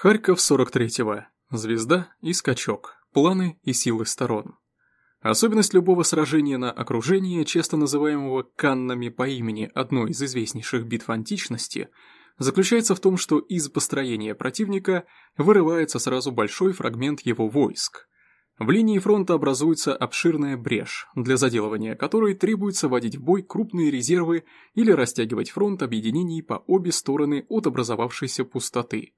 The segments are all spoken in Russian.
Харьков 43-го. Звезда и скачок. Планы и силы сторон. Особенность любого сражения на окружение, часто называемого «каннами» по имени одной из известнейших битв античности, заключается в том, что из построения противника вырывается сразу большой фрагмент его войск. В линии фронта образуется обширная брешь, для заделывания которой требуется вводить в бой крупные резервы или растягивать фронт объединений по обе стороны от образовавшейся пустоты –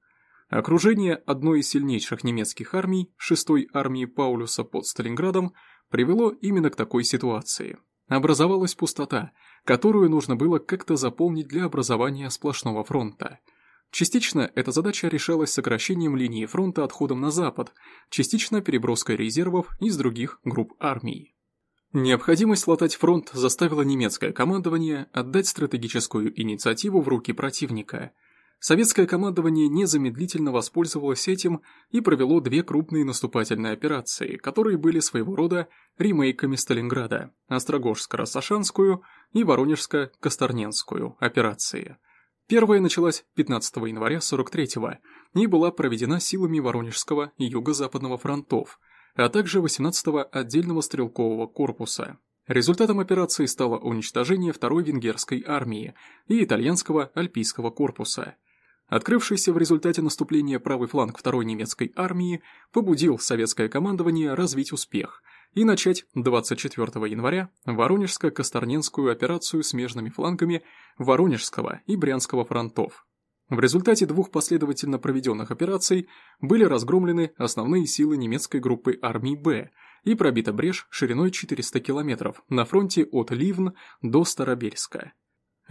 Окружение одной из сильнейших немецких армий, 6-й армии Паулюса под Сталинградом, привело именно к такой ситуации. Образовалась пустота, которую нужно было как-то заполнить для образования сплошного фронта. Частично эта задача решалась сокращением линии фронта отходом на запад, частично переброской резервов из других групп армий. Необходимость латать фронт заставила немецкое командование отдать стратегическую инициативу в руки противника – Советское командование незамедлительно воспользовалось этим и провело две крупные наступательные операции, которые были своего рода ремейками Сталинграда – Острогожско-Рассашанскую и Воронежско-Косторненскую операции. Первая началась 15 января 43-го и была проведена силами Воронежского и Юго-Западного фронтов, а также 18-го отдельного стрелкового корпуса. Результатом операции стало уничтожение второй венгерской армии и итальянского альпийского корпуса – Открывшийся в результате наступления правый фланг второй немецкой армии побудил советское командование развить успех и начать 24 января Воронежско-Косторненскую операцию смежными флангами Воронежского и Брянского фронтов. В результате двух последовательно проведенных операций были разгромлены основные силы немецкой группы армий «Б» и пробита брешь шириной 400 километров на фронте от Ливн до Старобельска.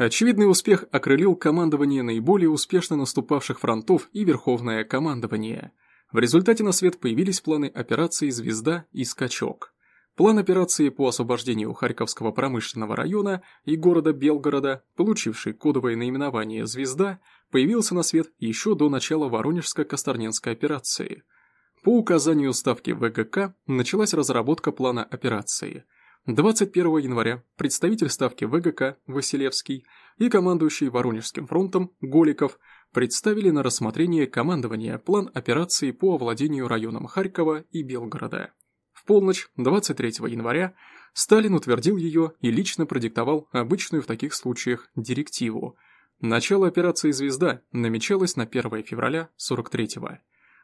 Очевидный успех окрылил командование наиболее успешно наступавших фронтов и Верховное командование. В результате на свет появились планы операции «Звезда» и «Скачок». План операции по освобождению Харьковского промышленного района и города Белгорода, получивший кодовое наименование «Звезда», появился на свет еще до начала Воронежско-Косторненской операции. По указанию Ставки ВГК началась разработка плана операции – 21 января представитель Ставки ВГК Василевский и командующий Воронежским фронтом Голиков представили на рассмотрение командования план операции по овладению районом Харькова и Белгорода. В полночь 23 января Сталин утвердил ее и лично продиктовал обычную в таких случаях директиву. Начало операции «Звезда» намечалось на 1 февраля 43-го.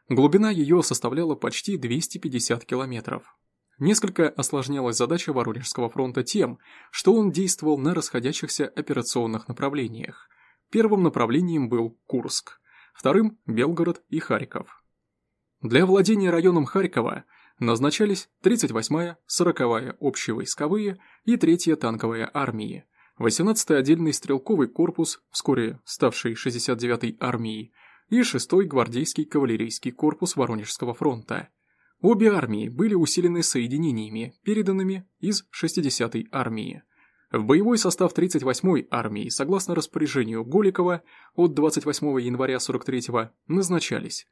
Глубина ее составляла почти 250 километров. Несколько осложнялась задача Воронежского фронта тем, что он действовал на расходящихся операционных направлениях. Первым направлением был Курск, вторым – Белгород и Харьков. Для владения районом Харькова назначались 38-я, 40-я общевойсковые и 3-я танковая армии, 18-й отдельный стрелковый корпус, вскоре ставший 69-й армией, и 6-й гвардейский кавалерийский корпус Воронежского фронта – Обе армии были усилены соединениями, переданными из 60-й армии. В боевой состав 38-й армии, согласно распоряжению Голикова от 28 января 43-го, назначались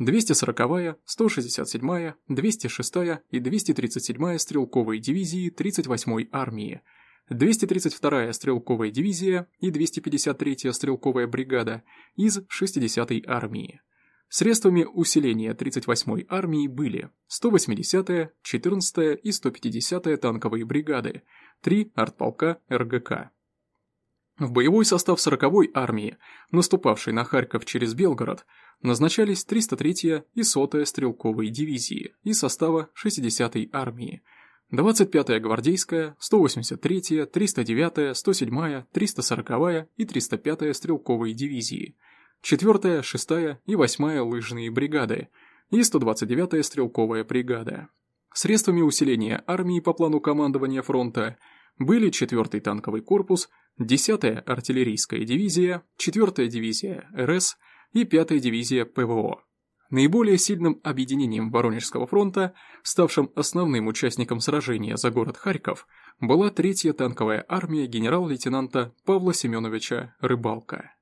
240-я, 167-я, 206-я и 237-я стрелковые дивизии 38-й армии, 232-я стрелковая дивизия и 253-я стрелковая бригада из 60-й армии. Средствами усиления 38-й армии были 180-я, 14-я и 150-я танковые бригады, три артполка РГК. В боевой состав 40-й армии, наступавшей на Харьков через Белгород, назначались 303-я и 100-я стрелковые дивизии из состава 60-й армии, 25-я гвардейская, 183-я, 309-я, 107-я, 340-я и 305-я стрелковые дивизии – 4-я, 6-я и 8-я лыжные бригады и 129-я стрелковая бригада. Средствами усиления армии по плану командования фронта были 4-й танковый корпус, 10-я артиллерийская дивизия, 4-я дивизия РС и 5-я дивизия ПВО. Наиболее сильным объединением Воронежского фронта, ставшим основным участником сражения за город Харьков, была 3-я танковая армия генерал-лейтенанта Павла Семеновича Рыбалка.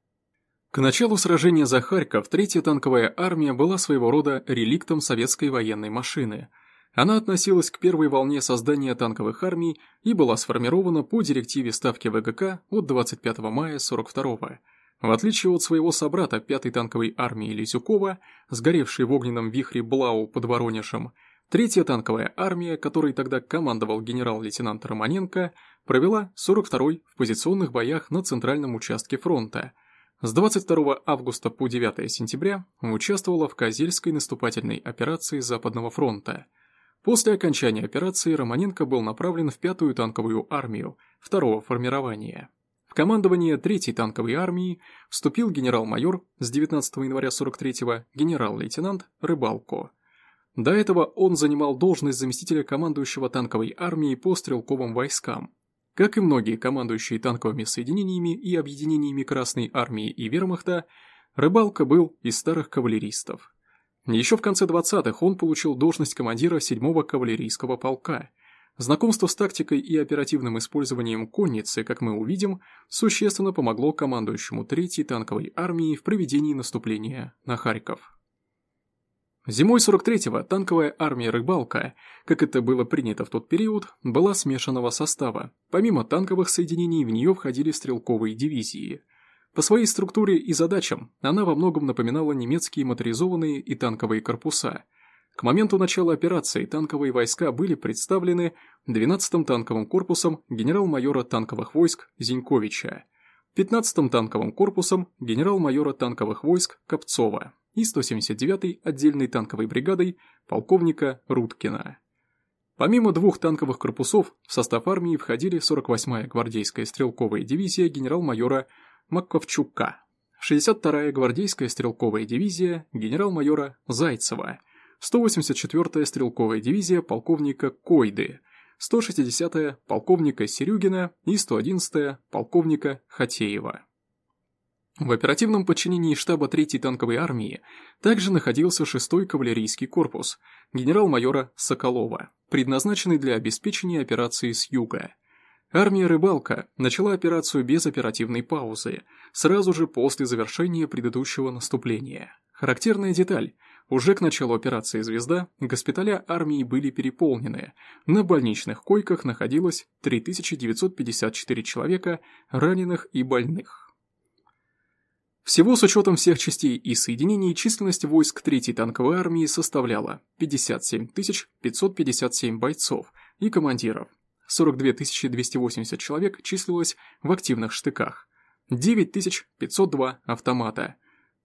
К началу сражения за Харьков Третья танковая армия была своего рода реликтом советской военной машины. Она относилась к первой волне создания танковых армий и была сформирована по директиве Ставки ВГК от 25 мая 42 -го. В отличие от своего собрата 5-й танковой армии Лизюкова, сгоревшей в огненном вихре Блау под Воронежем, Третья танковая армия, которой тогда командовал генерал-лейтенант Романенко, провела 42-й в позиционных боях на центральном участке фронта. С 22 августа по 9 сентября участвовала в Козельской наступательной операции Западного фронта. После окончания операции Романенко был направлен в 5-ю танковую армию второго формирования. В командование 3-й танковой армии вступил генерал-майор с 19 января 43-го генерал-лейтенант Рыбалко – до этого он занимал должность заместителя командующего танковой армией по стрелковым войскам. Как и многие командующие танковыми соединениями и объединениями Красной армии и вермахта, Рыбалка был из старых кавалеристов. Еще в конце 20-х он получил должность командира 7-го кавалерийского полка. Знакомство с тактикой и оперативным использованием конницы, как мы увидим, существенно помогло командующему 3-й танковой армии в проведении наступления на Харьков. Зимой 43-го танковая армия «Рыбалка», как это было принято в тот период, была смешанного состава. Помимо танковых соединений в нее входили стрелковые дивизии. По своей структуре и задачам она во многом напоминала немецкие моторизованные и танковые корпуса. К моменту начала операции танковые войска были представлены 12-м танковым корпусом генерал-майора танковых войск Зиньковича, 15-м танковым корпусом генерал-майора танковых войск Копцова и 179-й отдельной танковой бригадой полковника Руткина. Помимо двух танковых корпусов, в состав армии входили 48-я гвардейская стрелковая дивизия генерал-майора Маковчука, 62-я гвардейская стрелковая дивизия генерал-майора Зайцева, 184-я стрелковая дивизия полковника Койды, 160-я полковника Серюгина и 111-я полковника Хатеева. В оперативном подчинении штаба 3-й танковой армии также находился 6-й кавалерийский корпус генерал-майора Соколова, предназначенный для обеспечения операции с юга. Армия «Рыбалка» начала операцию без оперативной паузы, сразу же после завершения предыдущего наступления. Характерная деталь – уже к началу операции «Звезда» госпиталя армии были переполнены, на больничных койках находилось 3954 человека раненых и больных. Всего с учетом всех частей и соединений численность войск 3-й танковой армии составляла 57 557 бойцов и командиров, 42 280 человек числилось в активных штыках, 9502 автомата,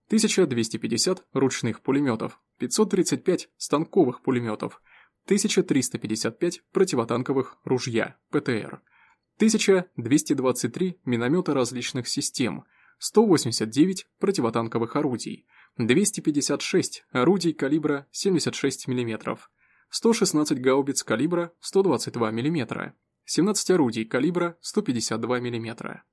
1250 ручных пулеметов, 535 станковых пулеметов, 1355 противотанковых ружья, ПТР, 1223 миномета различных систем – 189 противотанковых орудий, 256 орудий калибра 76 мм, 116 гаубиц калибра 122 мм, 17 орудий калибра 152 мм.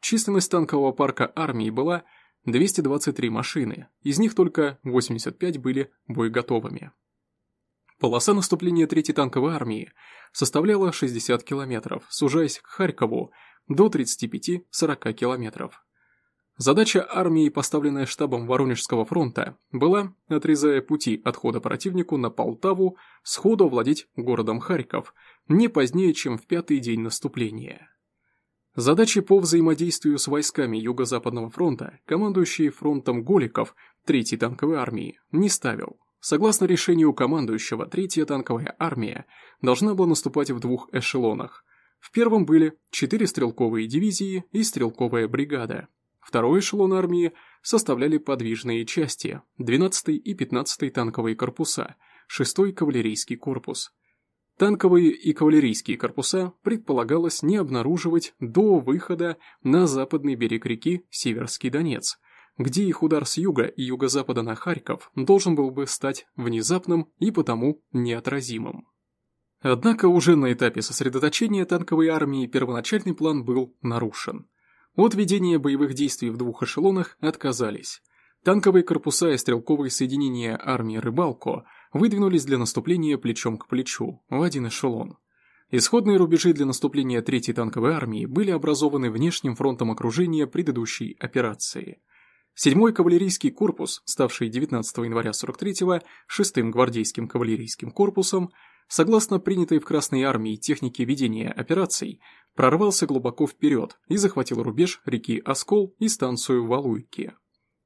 Численность танкового парка армии была 223 машины, из них только 85 были боеготовыми. Полоса наступления 3-й танковой армии составляла 60 километров, сужаясь к Харькову до 35-40 километров. Задача армии, поставленная штабом Воронежского фронта, была, отрезая пути отхода противнику на Полтаву, сходу овладеть городом Харьков, не позднее, чем в пятый день наступления. Задачи по взаимодействию с войсками Юго-Западного фронта, командующий фронтом Голиков 3-й танковой армии, не ставил. Согласно решению командующего, 3-я танковая армия должна была наступать в двух эшелонах. В первом были 4 стрелковые дивизии и стрелковая бригада – Второй эшелон армии составляли подвижные части, 12-й и 15-й танковые корпуса, 6-й кавалерийский корпус. Танковые и кавалерийские корпуса предполагалось не обнаруживать до выхода на западный берег реки Северский Донец, где их удар с юга и юго-запада на Харьков должен был бы стать внезапным и потому неотразимым. Однако уже на этапе сосредоточения танковой армии первоначальный план был нарушен – от ведения боевых действий в двух эшелонах отказались. Танковые корпуса и стрелковые соединения армии Рыбалко выдвинулись для наступления плечом к плечу, в один эшелон. Исходные рубежи для наступления Третьей танковой армии были образованы внешним фронтом окружения предыдущей операции. Седьмой кавалерийский корпус, ставший 19 января 43-го шестым гвардейским кавалерийским корпусом, согласно принятой в Красной армии технике ведения операций, прорвался глубоко вперед и захватил рубеж реки Оскол и станцию Валуйки.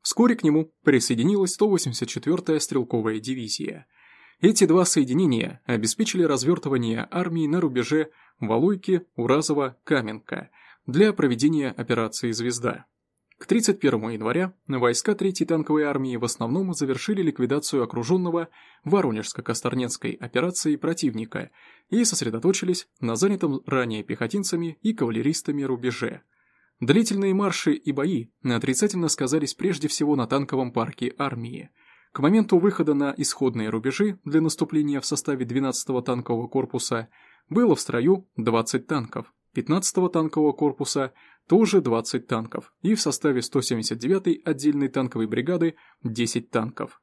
Вскоре к нему присоединилась 184-я стрелковая дивизия. Эти два соединения обеспечили развертывание армии на рубеже Валуйки, Уразова, Каменка для проведения операции «Звезда». К 31 января войска 3-й танковой армии в основном завершили ликвидацию окруженного Воронежско-Косторненской операции противника и сосредоточились на занятом ранее пехотинцами и кавалеристами рубеже. Длительные марши и бои отрицательно сказались прежде всего на танковом парке армии. К моменту выхода на исходные рубежи для наступления в составе 12-го танкового корпуса было в строю 20 танков, 15-го танкового корпуса тоже 20 танков и в составе 179-й отдельной танковой бригады 10 танков.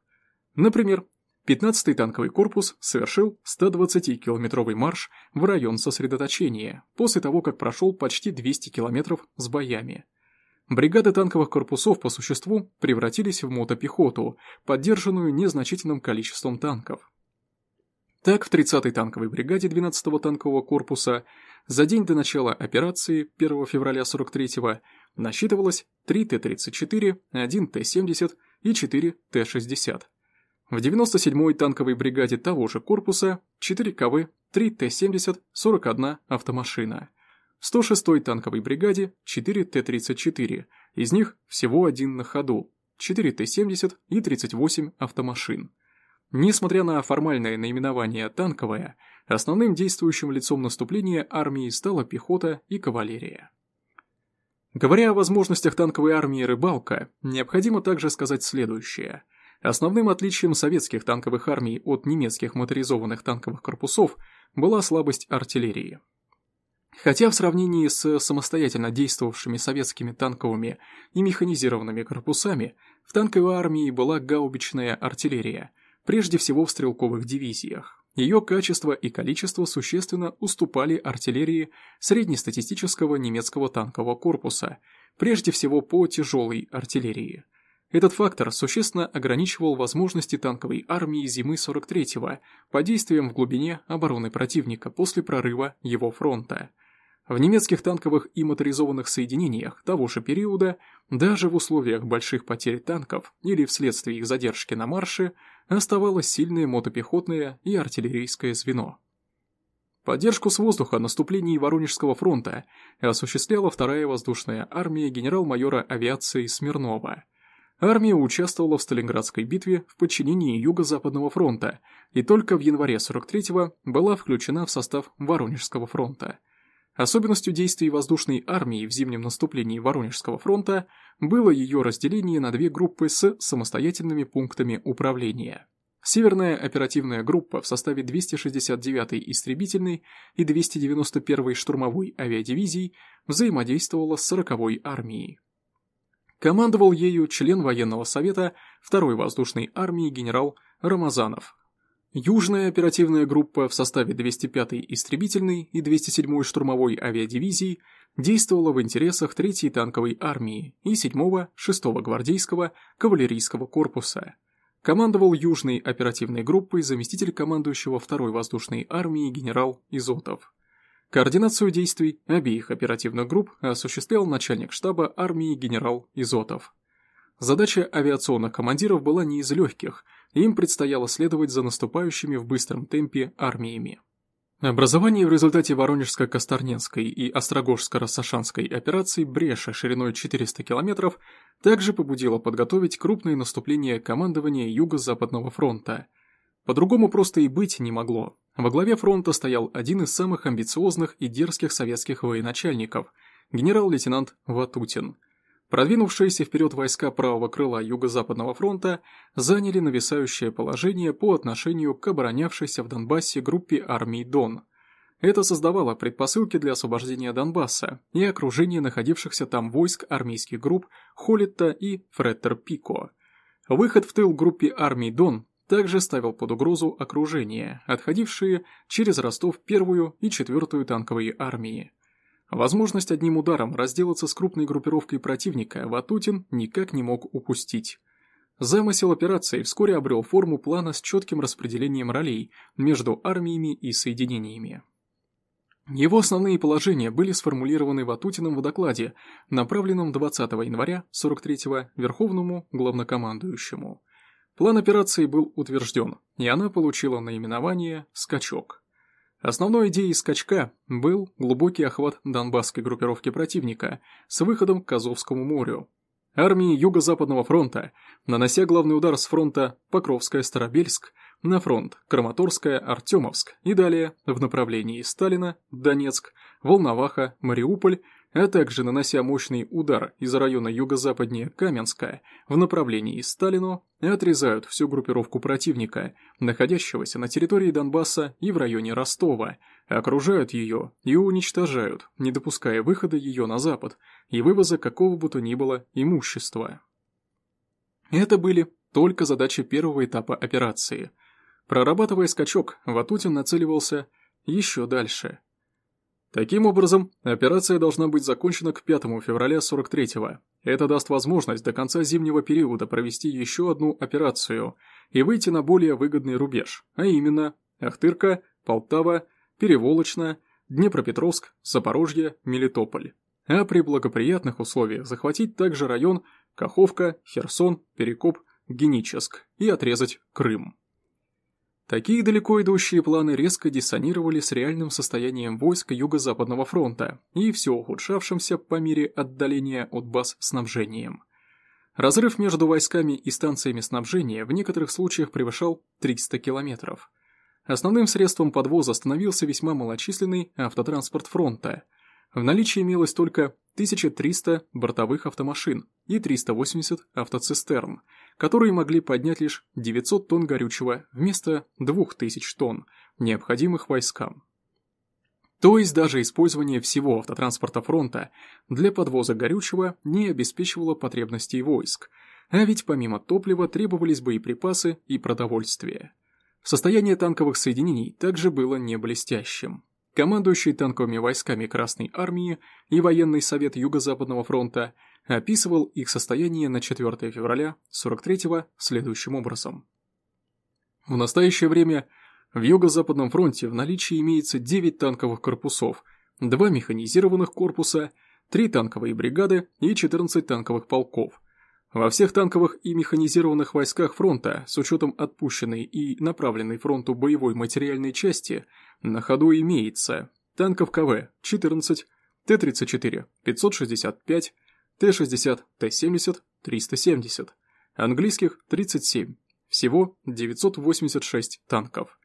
Например, 15-й танковый корпус совершил 120-километровый марш в район сосредоточения после того, как прошел почти 200 километров с боями. Бригады танковых корпусов по существу превратились в мотопехоту, поддержанную незначительным количеством танков. Так, в 30-й танковой бригаде 12-го танкового корпуса за день до начала операции 1 февраля 43-го насчитывалось 3 Т-34, 1 Т-70 и 4 Т-60. В 97-й танковой бригаде того же корпуса 4 КВ, 3 Т-70, 41 автомашина. В 106-й танковой бригаде 4 Т-34, из них всего один на ходу, 4 Т-70 и 38 автомашин. Несмотря на формальное наименование «танковая», основным действующим лицом наступления армии стала пехота и кавалерия. Говоря о возможностях танковой армии «Рыбалка», необходимо также сказать следующее. Основным отличием советских танковых армий от немецких моторизованных танковых корпусов была слабость артиллерии. Хотя в сравнении с самостоятельно действовавшими советскими танковыми и механизированными корпусами, в танковой армии была гаубичная артиллерия – прежде всего в стрелковых дивизиях. Ее качество и количество существенно уступали артиллерии среднестатистического немецкого танкового корпуса, прежде всего по тяжелой артиллерии. Этот фактор существенно ограничивал возможности танковой армии зимы 43-го по действиям в глубине обороны противника после прорыва его фронта – в немецких танковых и моторизованных соединениях того же периода, даже в условиях больших потерь танков или вследствие их задержки на марше, оставалось сильное мотопехотное и артиллерийское звено. Поддержку с воздуха наступлений Воронежского фронта осуществляла вторая воздушная армия генерал-майора авиации Смирнова. Армия участвовала в Сталинградской битве в подчинении Юго-Западного фронта и только в январе 43-го была включена в состав Воронежского фронта – Особенностью действий воздушной армии в зимнем наступлении Воронежского фронта было ее разделение на две группы с самостоятельными пунктами управления. Северная оперативная группа в составе 269-й истребительной и 291-й штурмовой авиадивизий взаимодействовала с 40-й армией. Командовал ею член военного совета 2-й воздушной армии генерал Рамазанов, Южная оперативная группа в составе 205-й истребительной и 207-й штурмовой авиадивизий действовала в интересах 3-й танковой армии и 7-го, 6-го гвардейского кавалерийского корпуса. Командовал Южной оперативной группой заместитель командующего 2-й воздушной армии генерал Изотов. Координацию действий обеих оперативных групп осуществлял начальник штаба армии генерал Изотов. Задача авиационных командиров была не из легких – им предстояло следовать за наступающими в быстром темпе армиями. Образование в результате Воронежско-Косторненской и Острогожско-Рассашанской операций Бреша шириной 400 км также побудило подготовить крупные наступления командования Юго-Западного фронта. По-другому просто и быть не могло. Во главе фронта стоял один из самых амбициозных и дерзких советских военачальников – генерал-лейтенант Ватутин – Продвинувшиеся вперед войска правого крыла Юго-Западного фронта заняли нависающее положение по отношению к оборонявшейся в Донбассе группе армий Дон. Это создавало предпосылки для освобождения Донбасса и окружения находившихся там войск армейских групп Холлетта и Фреттер-Пико. Выход в тыл группе армий Дон также ставил под угрозу окружение, отходившие через Ростов первую и четвертую танковые армии. Возможность одним ударом разделаться с крупной группировкой противника Ватутин никак не мог упустить. Замысел операции вскоре обрел форму плана с четким распределением ролей между армиями и соединениями. Его основные положения были сформулированы Ватутиным в докладе, направленном 20 января 43-го Верховному главнокомандующему. План операции был утвержден, и она получила наименование «Скачок». Основной идеей скачка был глубокий охват донбасской группировки противника с выходом к Азовскому морю. Армии Юго-Западного фронта, нанося главный удар с фронта Покровская-Старобельск на фронт Краматорская-Артемовск и далее в направлении Сталина, Донецк, Волноваха, Мариуполь а также нанося мощный удар из района юго-западнее Каменска в направлении Сталину, отрезают всю группировку противника, находящегося на территории Донбасса и в районе Ростова, окружают ее и уничтожают, не допуская выхода ее на запад и вывоза какого бы то ни было имущества. Это были только задачи первого этапа операции. Прорабатывая скачок, Ватутин нацеливался еще дальше – Таким образом, операция должна быть закончена к 5 февраля 43-го. Это даст возможность до конца зимнего периода провести еще одну операцию и выйти на более выгодный рубеж, а именно Ахтырка, Полтава, Переволочно, Днепропетровск, Запорожье, Мелитополь. А при благоприятных условиях захватить также район Каховка, Херсон, Перекоп, Геническ и отрезать Крым. Такие далеко идущие планы резко диссонировали с реальным состоянием войск Юго-Западного фронта и все ухудшавшимся по мере отдаления от баз снабжением. Разрыв между войсками и станциями снабжения в некоторых случаях превышал 300 километров. Основным средством подвоза становился весьма малочисленный автотранспорт фронта. В наличии имелось только 1300 бортовых автомашин и 380 автоцистерн – которые могли поднять лишь 900 тонн горючего вместо 2000 тонн, необходимых войскам. То есть даже использование всего автотранспорта фронта для подвоза горючего не обеспечивало потребностей войск, а ведь помимо топлива требовались боеприпасы и продовольствие. Состояние танковых соединений также было не блестящим. Командующий танковыми войсками Красной Армии и Военный совет Юго-Западного фронта – описывал их состояние на 4 февраля 43-го следующим образом. В настоящее время в Юго-Западном фронте в наличии имеется 9 танковых корпусов, 2 механизированных корпуса, 3 танковые бригады и 14 танковых полков. Во всех танковых и механизированных войсках фронта, с учетом отпущенной и направленной фронту боевой материальной части, на ходу имеется танков КВ – 14, Т-34 – 565, Т-60, Т-70, 370. Английских 37. Всего 986 танков.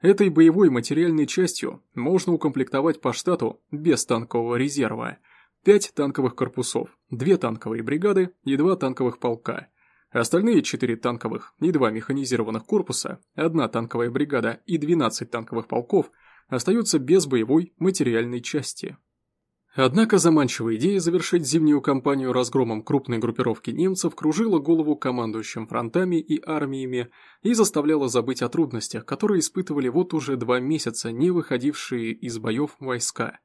Этой боевой материальной частью можно укомплектовать по штату без танкового резерва 5 танковых корпусов, 2 танковые бригады и 2 танковых полка. Остальные 4 танковых и 2 механизированных корпуса, 1 танковая бригада и 12 танковых полков остаются без боевой материальной части. Однако заманчивая идея завершить зимнюю кампанию разгромом крупной группировки немцев кружила голову командующим фронтами и армиями и заставляла забыть о трудностях, которые испытывали вот уже два месяца не выходившие из боев войска.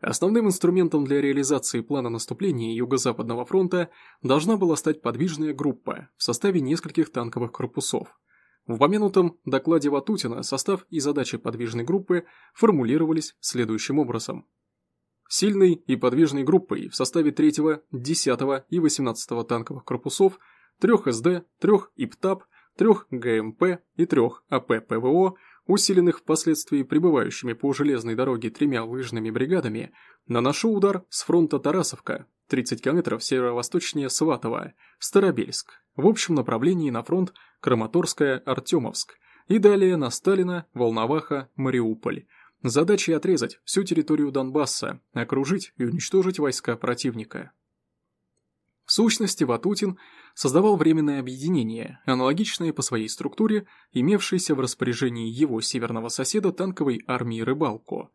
Основным инструментом для реализации плана наступления Юго-Западного фронта должна была стать подвижная группа в составе нескольких танковых корпусов. В упомянутом докладе Ватутина состав и задачи подвижной группы формулировались следующим образом – Сильной и подвижной группой в составе 3, 10 и 18 танковых корпусов, 3 СД, 3 ИПТАП, 3 ГМП и 3 АП-ПВО, усиленных впоследствии прибывающими по железной дороге тремя лыжными бригадами, наношу удар с фронта Тарасовка, 30 км северо-восточнее Сватова, Старобельск, в общем направлении на фронт Краматорская-Артемовск и далее на Сталина, Волноваха, Мариуполь, Задачей отрезать всю территорию Донбасса, окружить и уничтожить войска противника. В сущности, Ватутин создавал временное объединение, аналогичное по своей структуре, имевшееся в распоряжении его северного соседа танковой армии «Рыбалко».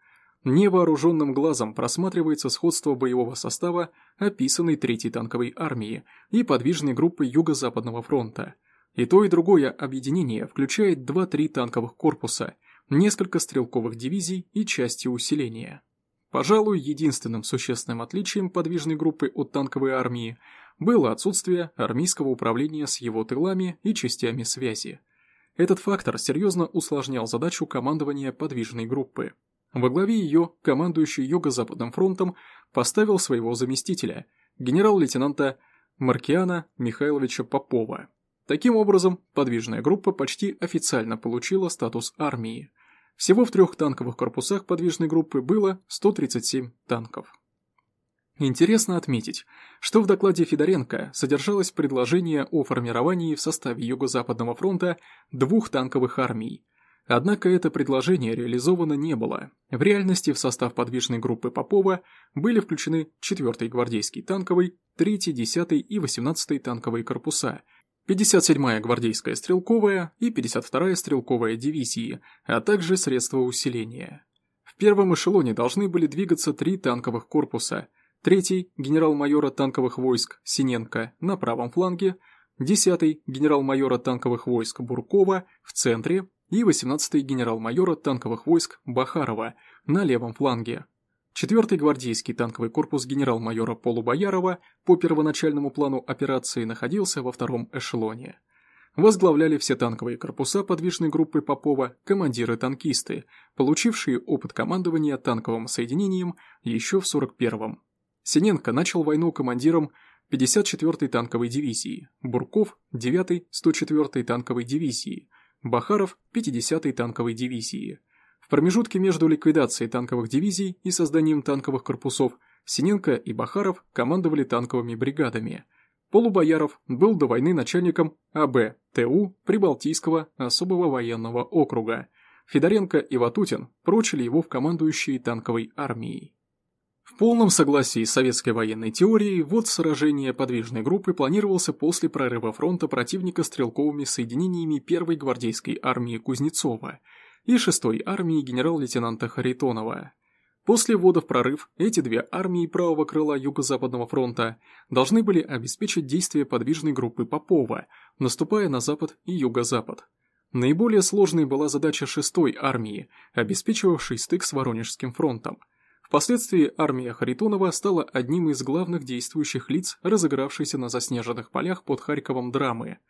Невооруженным глазом просматривается сходство боевого состава описанной Третьей танковой армии и подвижной группы Юго-Западного фронта. И то, и другое объединение включает 2-3 танковых корпуса – несколько стрелковых дивизий и части усиления. Пожалуй, единственным существенным отличием подвижной группы от танковой армии было отсутствие армейского управления с его тылами и частями связи. Этот фактор серьезно усложнял задачу командования подвижной группы. Во главе ее командующий Юго-Западным фронтом поставил своего заместителя, генерал-лейтенанта Маркиана Михайловича Попова. Таким образом, подвижная группа почти официально получила статус армии – всего в трех танковых корпусах подвижной группы было 137 танков. Интересно отметить, что в докладе Федоренко содержалось предложение о формировании в составе Юго-Западного фронта двух танковых армий. Однако это предложение реализовано не было. В реальности в состав подвижной группы Попова были включены 4-й гвардейский танковый, 3-й, 10-й и 18-й танковые корпуса, 57-я гвардейская стрелковая и 52-я стрелковая дивизии, а также средства усиления. В первом эшелоне должны были двигаться три танковых корпуса, третий генерал-майора танковых войск Синенко на правом фланге, 10-й генерал-майора танковых войск Буркова в центре и 18-й генерал-майора танковых войск Бахарова на левом фланге. Четвертый гвардейский танковый корпус генерал-майора Полубоярова по первоначальному плану операции находился во втором эшелоне. Возглавляли все танковые корпуса подвижной группы Попова командиры-танкисты, получившие опыт командования танковым соединением еще в 41-м. Синенко начал войну командиром 54-й танковой дивизии, Бурков – 9-й 104-й танковой дивизии, Бахаров – 50-й танковой дивизии – в промежутке между ликвидацией танковых дивизий и созданием танковых корпусов Синенко и Бахаров командовали танковыми бригадами. Полубояров был до войны начальником АБ ТУ Прибалтийского особого военного округа. Федоренко и Ватутин прочили его в командующие танковой армией. В полном согласии с советской военной теорией, ввод сражения подвижной группы планировался после прорыва фронта противника стрелковыми соединениями 1-й гвардейской армии Кузнецова – и 6-й армии генерал-лейтенанта Харитонова. После ввода в прорыв эти две армии правого крыла Юго-Западного фронта должны были обеспечить действия подвижной группы Попова, наступая на запад и юго-запад. Наиболее сложной была задача 6-й армии, обеспечивавшей стык с Воронежским фронтом. Впоследствии армия Харитонова стала одним из главных действующих лиц, разыгравшейся на заснеженных полях под Харьковом драмы –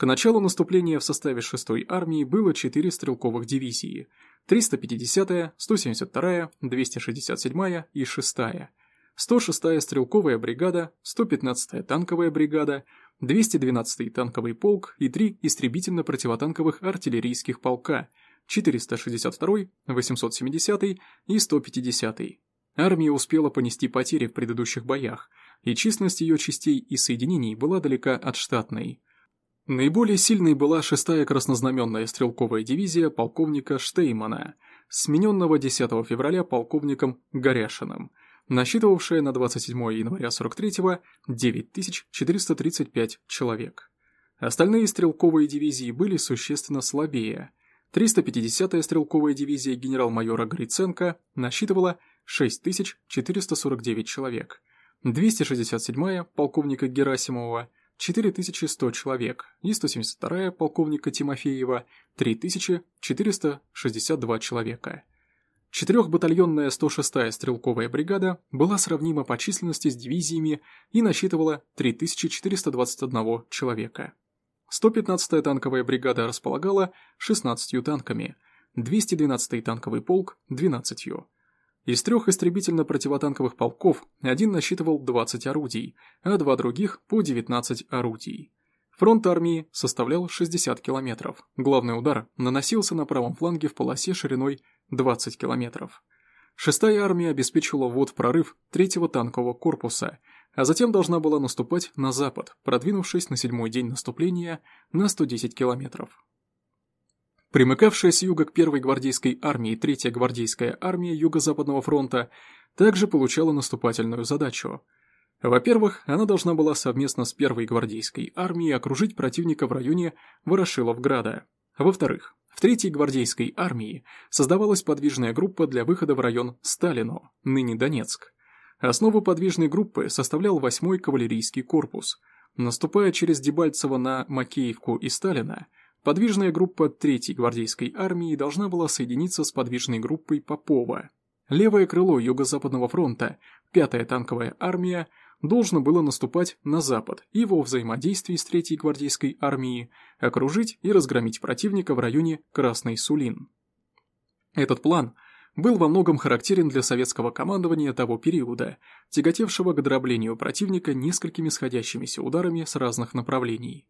к началу наступления в составе 6-й армии было 4 стрелковых дивизии – 350-я, 172-я, 267-я и 6-я, 106-я стрелковая бригада, 115-я танковая бригада, 212-й танковый полк и три истребительно-противотанковых артиллерийских полка – 462-й, 870-й и 150-й. Армия успела понести потери в предыдущих боях, и численность ее частей и соединений была далека от штатной – Наиболее сильной была 6-я краснознаменная стрелковая дивизия полковника Штеймана, смененного 10 февраля полковником Горяшиным, насчитывавшая на 27 января 43-го 9435 человек. Остальные стрелковые дивизии были существенно слабее. 350-я стрелковая дивизия генерал-майора Гриценко насчитывала 6449 человек, 267-я полковника Герасимова – 4100 человек и 172-я полковника Тимофеева 3462 человека. Четырехбатальонная 106-я стрелковая бригада была сравнима по численности с дивизиями и насчитывала 3421 человека. 115-я танковая бригада располагала 16 танками, 212-й танковый полк – 12 из трех истребительно-противотанковых полков один насчитывал 20 орудий, а два других по 19 орудий. Фронт армии составлял 60 километров. Главный удар наносился на правом фланге в полосе шириной 20 километров. Шестая армия обеспечивала ввод в прорыв третьего танкового корпуса, а затем должна была наступать на запад, продвинувшись на седьмой день наступления на 110 километров. Примыкавшая с юга к первой гвардейской армии третья гвардейская армия Юго-Западного фронта также получала наступательную задачу. Во-первых, она должна была совместно с первой гвардейской армией окружить противника в районе Ворошиловграда. Во-вторых, в третьей гвардейской армии создавалась подвижная группа для выхода в район Сталино, ныне Донецк. Основу подвижной группы составлял 8-й кавалерийский корпус. Наступая через Дебальцево на Макеевку и Сталина, Подвижная группа 3-й гвардейской армии должна была соединиться с подвижной группой Попова. левое крыло Юго-Западного фронта, 5-я танковая армия, должно было наступать на запад и во взаимодействии с 3-й гвардейской армией окружить и разгромить противника в районе Красный Сулин. Этот план был во многом характерен для советского командования того периода, тяготевшего к дроблению противника несколькими сходящимися ударами с разных направлений.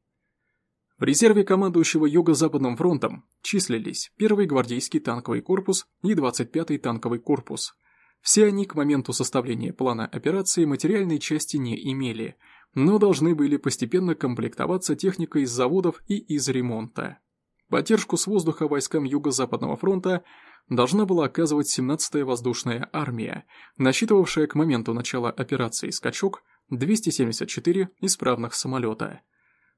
В резерве командующего Юго-Западным фронтом числились 1-й гвардейский танковый корпус и 25-й танковый корпус. Все они к моменту составления плана операции материальной части не имели, но должны были постепенно комплектоваться техникой из заводов и из ремонта. Поддержку с воздуха войскам Юго-Западного фронта должна была оказывать 17-я воздушная армия, насчитывавшая к моменту начала операции «Скачок» 274 исправных самолета.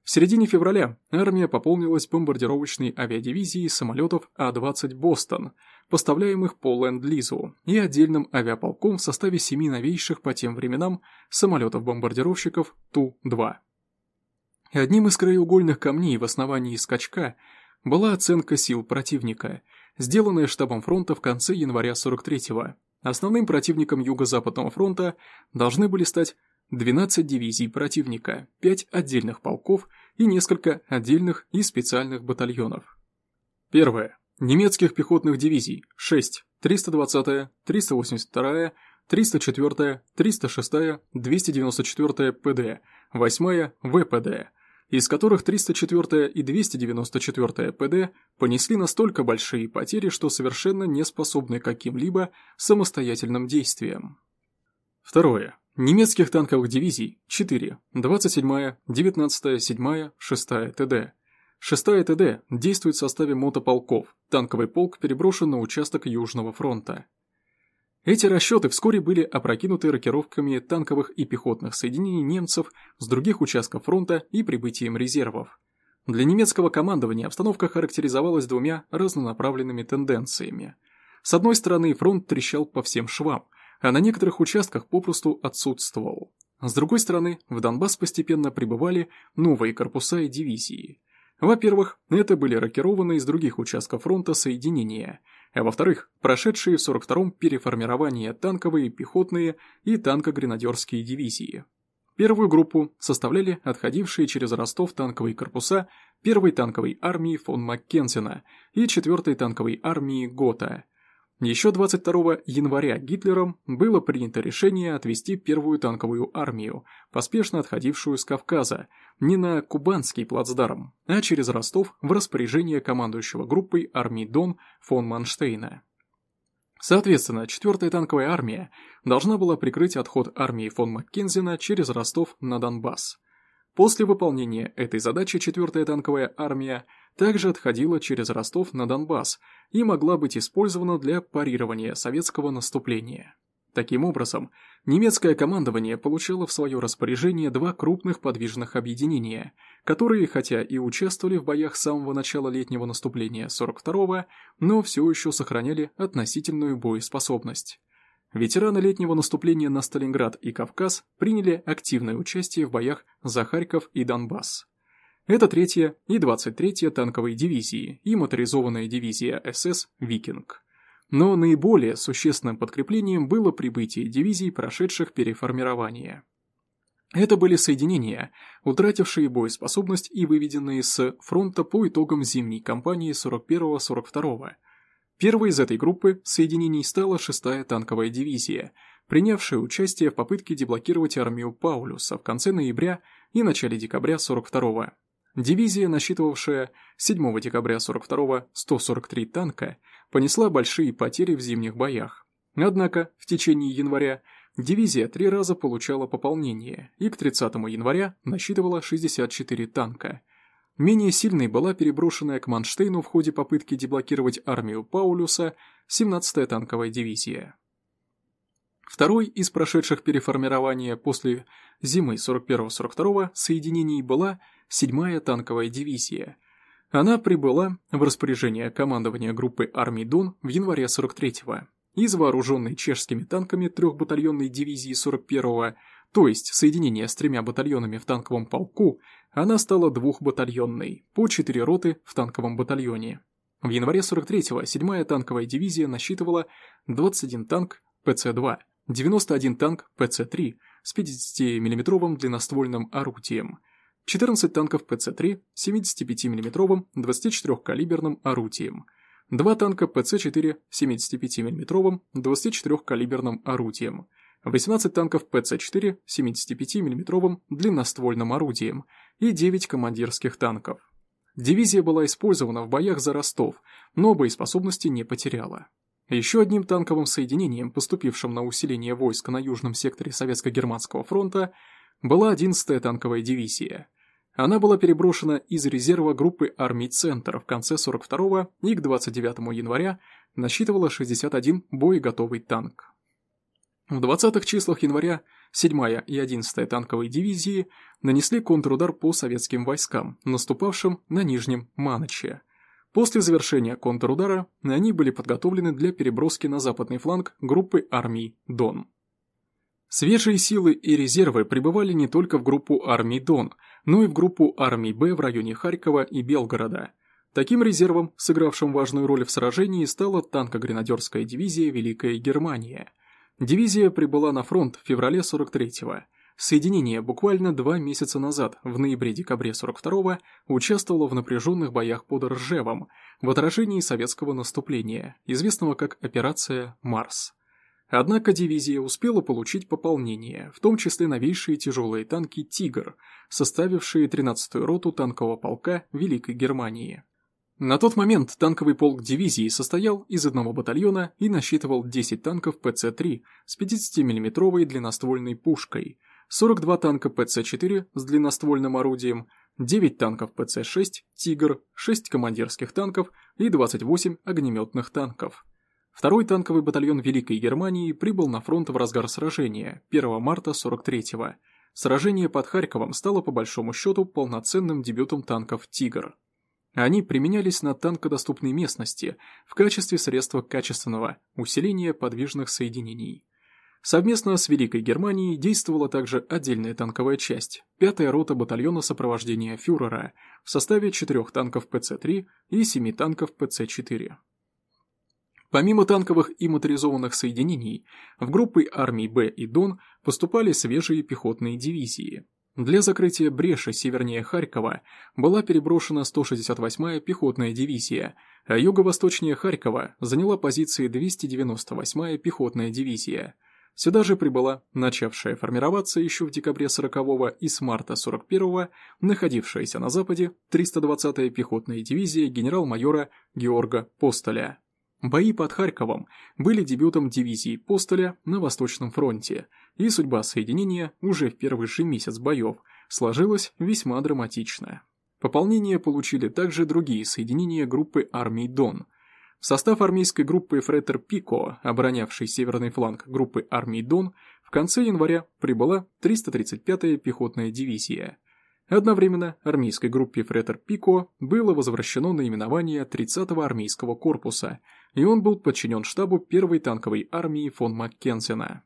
В середине февраля армия пополнилась бомбардировочной авиадивизией самолетов А-20 «Бостон», поставляемых по Ленд-Лизу, и отдельным авиаполком в составе семи новейших по тем временам самолетов-бомбардировщиков Ту-2. Одним из краеугольных камней в основании скачка была оценка сил противника, сделанная штабом фронта в конце января 43-го. Основным противником Юго-Западного фронта должны были стать 12 дивизий противника, 5 отдельных полков и несколько отдельных и специальных батальонов. Первое. Немецких пехотных дивизий 6, 320-я, 382-я, 304-я, 306-я, 294-я ПД, 8-я ВПД, из которых 304-я и 294-я ПД понесли настолько большие потери, что совершенно не способны каким-либо самостоятельным действиям. Второе. Немецких танковых дивизий – 4, 27-я, 19-я, 7-я, 6-я ТД. 6-я ТД действует в составе мотополков, танковый полк переброшен на участок Южного фронта. Эти расчеты вскоре были опрокинуты рокировками танковых и пехотных соединений немцев с других участков фронта и прибытием резервов. Для немецкого командования обстановка характеризовалась двумя разнонаправленными тенденциями. С одной стороны, фронт трещал по всем швам – а на некоторых участках попросту отсутствовал. С другой стороны, в Донбасс постепенно прибывали новые корпуса и дивизии. Во-первых, это были рокированные из других участков фронта соединения, а во-вторых, прошедшие в 42-м переформирование танковые, пехотные и танкогренадерские дивизии. Первую группу составляли отходившие через Ростов танковые корпуса 1-й танковой армии фон Маккензена и 4-й танковой армии Гота, еще 22 января Гитлером было принято решение отвести первую танковую армию, поспешно отходившую с Кавказа, не на Кубанский плацдарм, а через Ростов в распоряжение командующего группой армии Дон фон Манштейна. Соответственно, 4-я танковая армия должна была прикрыть отход армии фон Маккензена через Ростов на Донбасс. После выполнения этой задачи 4-я танковая армия также отходила через Ростов на Донбасс и могла быть использована для парирования советского наступления. Таким образом, немецкое командование получило в свое распоряжение два крупных подвижных объединения, которые, хотя и участвовали в боях с самого начала летнего наступления 42-го, но все еще сохраняли относительную боеспособность. Ветераны летнего наступления на Сталинград и Кавказ приняли активное участие в боях за Харьков и Донбасс. Это третья и 23-я танковые дивизии и моторизованная дивизия СС «Викинг». Но наиболее существенным подкреплением было прибытие дивизий, прошедших переформирование. Это были соединения, утратившие боеспособность и выведенные с фронта по итогам зимней кампании 41-42. Первой из этой группы соединений стала 6-я танковая дивизия, принявшая участие в попытке деблокировать армию Паулюса в конце ноября и начале декабря 42 -го. Дивизия, насчитывавшая 7 декабря 42-го 143 танка, понесла большие потери в зимних боях. Однако в течение января дивизия три раза получала пополнение и к 30 января насчитывала 64 танка. Менее сильной была переброшенная к Манштейну в ходе попытки деблокировать армию Паулюса 17-я танковая дивизия. Второй из прошедших переформирования после зимы 41-42 соединений была 7-я танковая дивизия. Она прибыла в распоряжение командования группы армий Дон в январе 43-го. Из вооруженной чешскими танками трехбатальонной дивизии 41-го, то есть соединение с тремя батальонами в танковом полку, она стала двухбатальонной, по четыре роты в танковом батальоне. В январе 43-го 7-я танковая дивизия насчитывала 21 танк ПЦ-2, 91 танк ПЦ-3 с 50 миллиметровым длинноствольным орудием, 14 танков ПЦ-3 с 75 миллиметровым 24-калиберным орудием, 2 танка ПЦ-4 с 75 миллиметровым 24-калиберным орудием, 18 танков ПЦ-4 с 75 миллиметровым длинноствольным орудием и 9 командирских танков. Дивизия была использована в боях за Ростов, но боеспособности не потеряла. Еще одним танковым соединением, поступившим на усиление войск на южном секторе Советско-Германского фронта, была 11-я танковая дивизия. Она была переброшена из резерва группы армий «Центр» в конце 42-го и к 29 января насчитывала 61 боеготовый танк. В 20-х числах января 7-я и 11-я танковые дивизии нанесли контрудар по советским войскам, наступавшим на Нижнем Маноче – После завершения контрудара они были подготовлены для переброски на западный фланг группы армий Дон. Свежие силы и резервы прибывали не только в группу армий Дон, но и в группу армий Б в районе Харькова и Белгорода. Таким резервом, сыгравшим важную роль в сражении, стала танкогренадерская дивизия Великая Германия. Дивизия прибыла на фронт в феврале 43-го. Соединение буквально два месяца назад, в ноябре-декабре 42-го, участвовало в напряженных боях под Ржевом, в отражении советского наступления, известного как операция «Марс». Однако дивизия успела получить пополнение, в том числе новейшие тяжелые танки «Тигр», составившие 13-ю роту танкового полка Великой Германии. На тот момент танковый полк дивизии состоял из одного батальона и насчитывал 10 танков ПЦ-3 с 50 миллиметровой длинноствольной пушкой – 42 танка ПЦ-4 с длинноствольным орудием, 9 танков ПЦ-6 «Тигр», 6 командирских танков и 28 огнеметных танков. Второй танковый батальон Великой Германии прибыл на фронт в разгар сражения 1 марта 43-го. Сражение под Харьковом стало по большому счету полноценным дебютом танков «Тигр». Они применялись на танкодоступной местности в качестве средства качественного усиления подвижных соединений. Совместно с Великой Германией действовала также отдельная танковая часть, пятая рота батальона сопровождения фюрера в составе четырех танков ПЦ-3 и семи танков ПЦ-4. Помимо танковых и моторизованных соединений, в группы армий Б и Дон поступали свежие пехотные дивизии. Для закрытия бреши севернее Харькова была переброшена 168-я пехотная дивизия, а юго-восточнее Харькова заняла позиции 298-я пехотная дивизия – Сюда же прибыла начавшая формироваться еще в декабре 40-го и с марта 41-го находившаяся на западе 320-я пехотная дивизия генерал-майора Георга Постоля. Бои под Харьковом были дебютом дивизии Постоля на Восточном фронте, и судьба соединения уже в первый же месяц боев сложилась весьма драматично. Пополнение получили также другие соединения группы армий Дон – в состав армейской группы Фретер Пико, оборонявшей северный фланг группы армий Дон, в конце января прибыла 335-я пехотная дивизия. Одновременно армейской группе Фретер Пико было возвращено наименование 30-го армейского корпуса, и он был подчинен штабу 1-й танковой армии фон Маккенсена.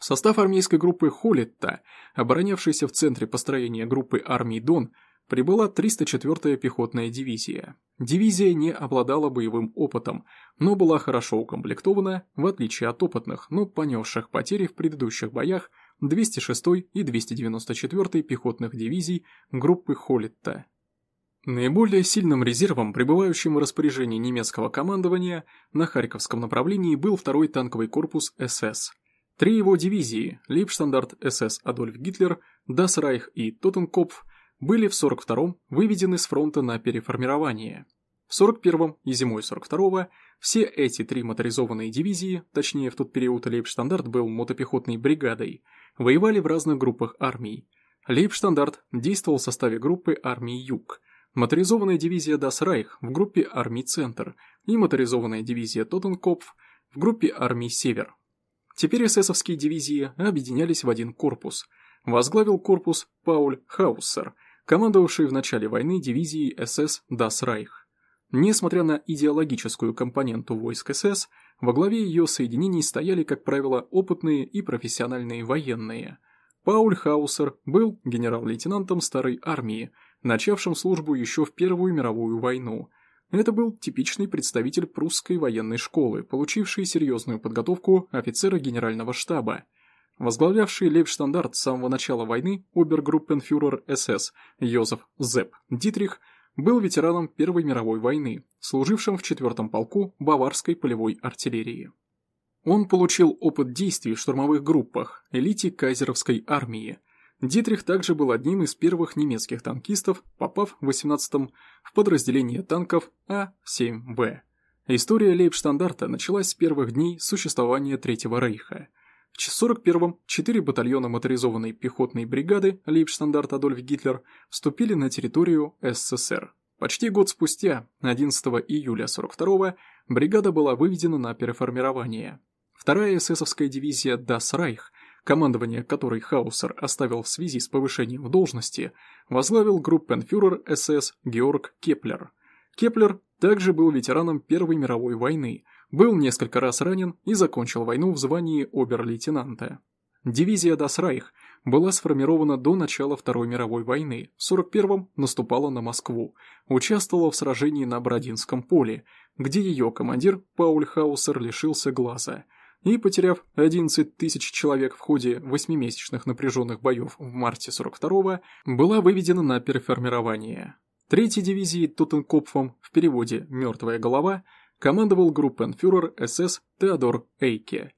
В состав армейской группы Холлетта, оборонявшейся в центре построения группы армий Дон, прибыла 304-я пехотная дивизия. Дивизия не обладала боевым опытом, но была хорошо укомплектована, в отличие от опытных, но понесших потери в предыдущих боях 206-й и 294-й пехотных дивизий группы Холлидта. Наиболее сильным резервом, пребывающим в распоряжении немецкого командования на Харьковском направлении был второй танковый корпус СС. Три его дивизии – Лейбштандарт СС Адольф Гитлер, Дас Райх и Тотенкопф – были в 42-м выведены с фронта на переформирование. В 41-м и зимой 42-го все эти три моторизованные дивизии, точнее в тот период Лейбштандарт был мотопехотной бригадой, воевали в разных группах армий. Лейбштандарт действовал в составе группы армии Юг, моторизованная дивизия Das Reich в группе армий Центр и моторизованная дивизия Тоттенкопф в группе армий Север. Теперь эсэсовские дивизии объединялись в один корпус. Возглавил корпус Пауль Хауссер – командовавший в начале войны дивизией СС Das Reich. Несмотря на идеологическую компоненту войск СС, во главе ее соединений стояли, как правило, опытные и профессиональные военные. Пауль Хаусер был генерал-лейтенантом старой армии, начавшим службу еще в Первую мировую войну. Это был типичный представитель прусской военной школы, получивший серьезную подготовку офицера генерального штаба. Возглавлявший лейбштандарт с самого начала войны обергруппенфюрер СС Йозеф Зепп Дитрих был ветераном Первой мировой войны, служившим в 4-м полку Баварской полевой артиллерии. Он получил опыт действий в штурмовых группах, элите кайзеровской армии. Дитрих также был одним из первых немецких танкистов, попав в 18-м в подразделение танков А-7Б. История лейбштандарта началась с первых дней существования Третьего Рейха. В 41-м четыре батальона моторизованной пехотной бригады лейбштандарт Адольф Гитлер вступили на территорию СССР. Почти год спустя, 11 июля 42-го, бригада была выведена на переформирование. Вторая эсэсовская дивизия «Das Reich», командование которой Хаусер оставил в связи с повышением в должности, возглавил группенфюрер СС Георг Кеплер. Кеплер также был ветераном Первой мировой войны, был несколько раз ранен и закончил войну в звании обер-лейтенанта. Дивизия Reich была сформирована до начала Второй мировой войны, в 41-м наступала на Москву, участвовала в сражении на Бородинском поле, где ее командир Пауль Хаусер лишился глаза – и, потеряв 11 тысяч человек в ходе восьмимесячных напряженных боев в марте 42-го, была выведена на переформирование. Третьей дивизией Тоттенкопфом, в переводе «мертвая голова», командовал группенфюрер СС Теодор Эйке.